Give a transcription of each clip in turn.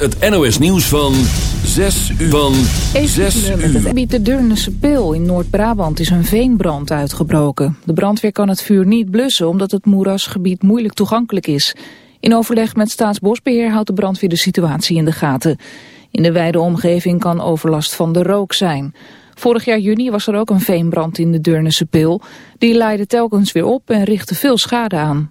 het NOS nieuws van 6 uur. Van 6 uur. Met het gebied de Deurnense Pil in Noord-Brabant is een veenbrand uitgebroken. De brandweer kan het vuur niet blussen omdat het moerasgebied moeilijk toegankelijk is. In overleg met Staatsbosbeheer houdt de brandweer de situatie in de gaten. In de wijde omgeving kan overlast van de rook zijn. Vorig jaar juni was er ook een veenbrand in de Deurnense Pil. Die leidde telkens weer op en richtte veel schade aan.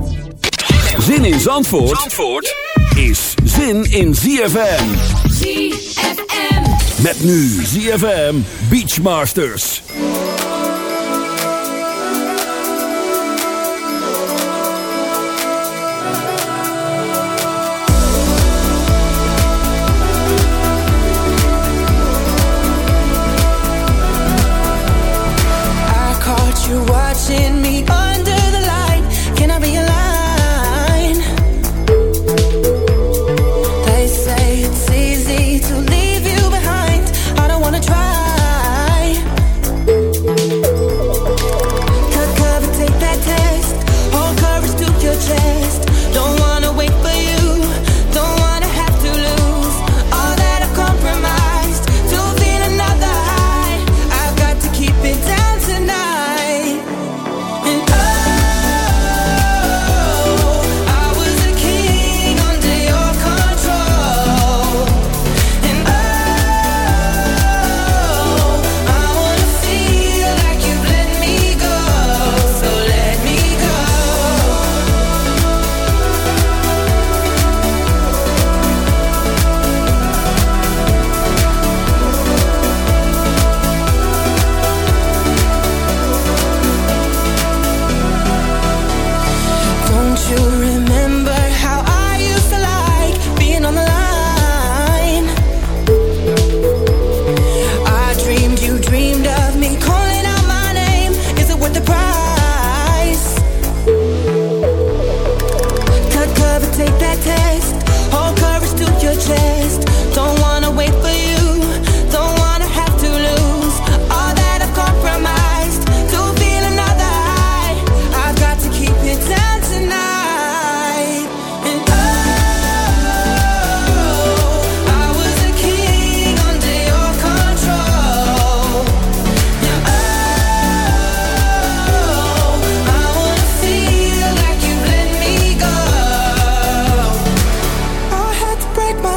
Zin in Zandvoort, Zandvoort is zin in ZFM. ZFM. Met nu ZFM Beachmasters. I caught you watching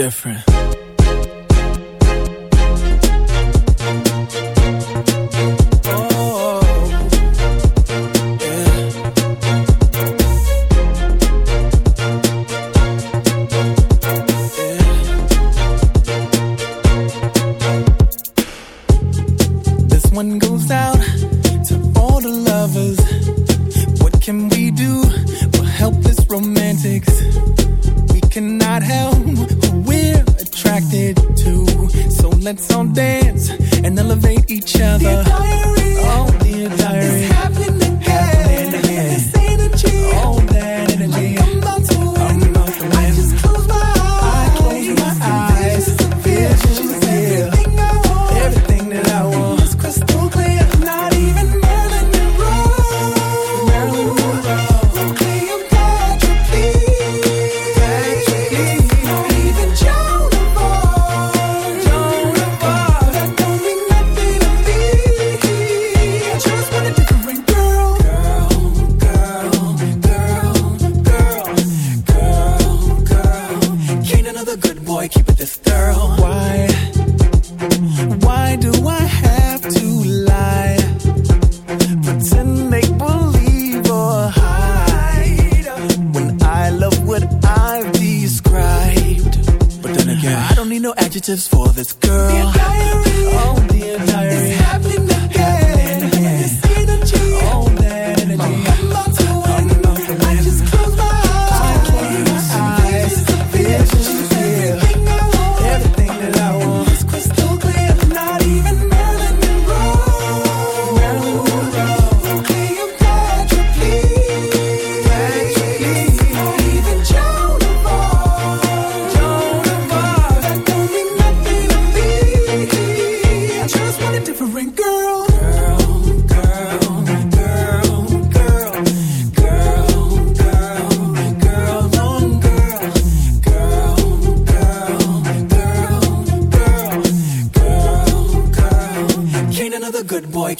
different.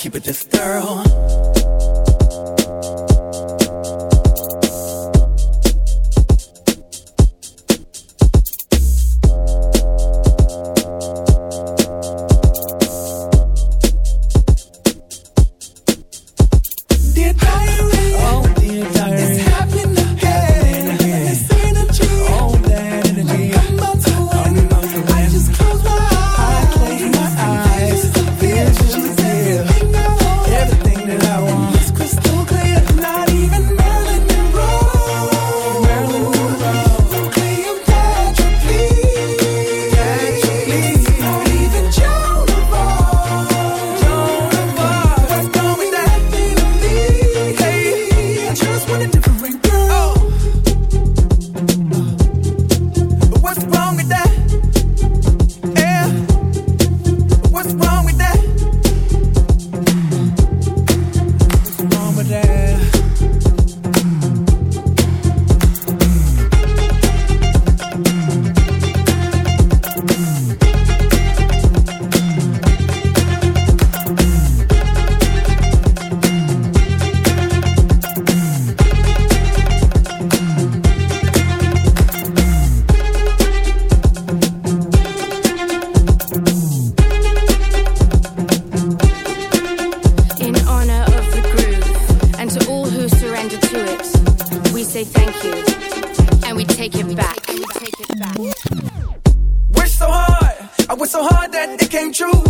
keep it this say thank you, and we take it back. Work so hard, I wish so hard that it came true.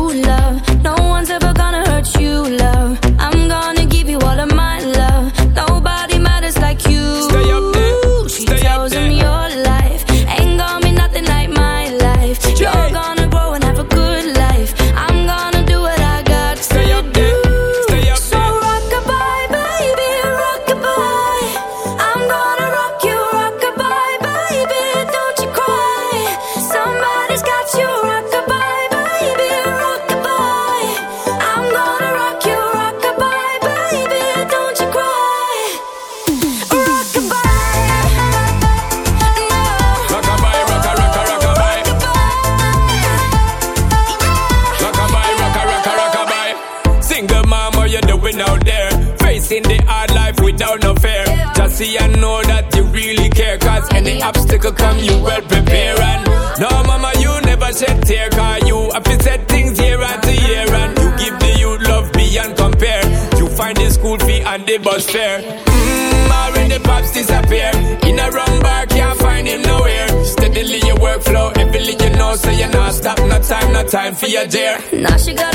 time, for your dear. Now she got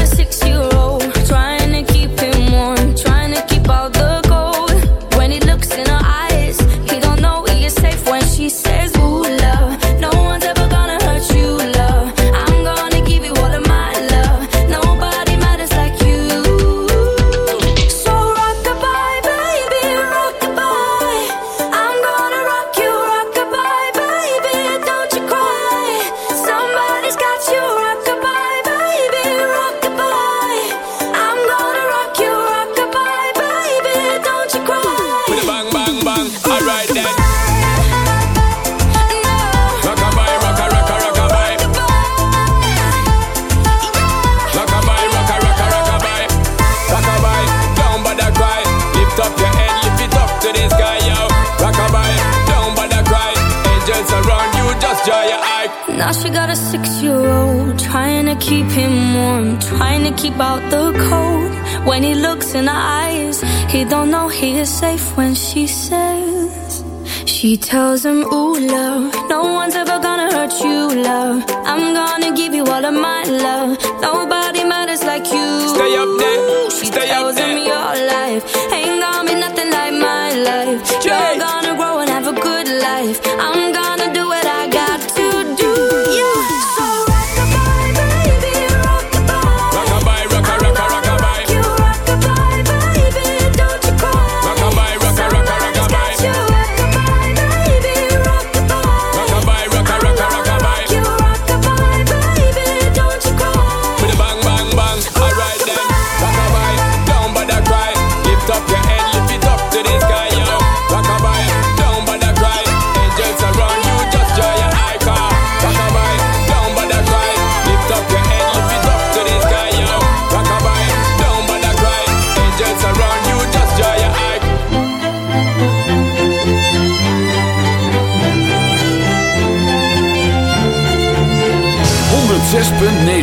cry. Lift up your head, lift it up to the sky, yo. Rockabye, down by the cry. Angels around you, just draw your eye. Now she got a six-year-old trying to keep him warm, trying to keep out the cold. When he looks in her eyes, he don't know he is safe when she says. She tells him, ooh, love, no one's ever gonna hurt you, love. I'm gonna give you all of my love. Nobody matters like you. Stay up there, She stay up tells him there. your life ain't gonna be nothing like my life.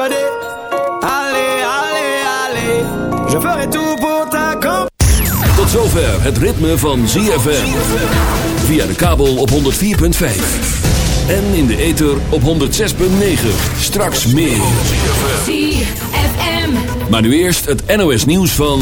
Dissuader. Allez, allez, allez. Je ferai tout pour t'accompagner. Tot zover het ritme van ZFM. Via de kabel op 104.5. En in de ether op 106.9. Straks meer. ZFM. Maar nu eerst het NOS nieuws van...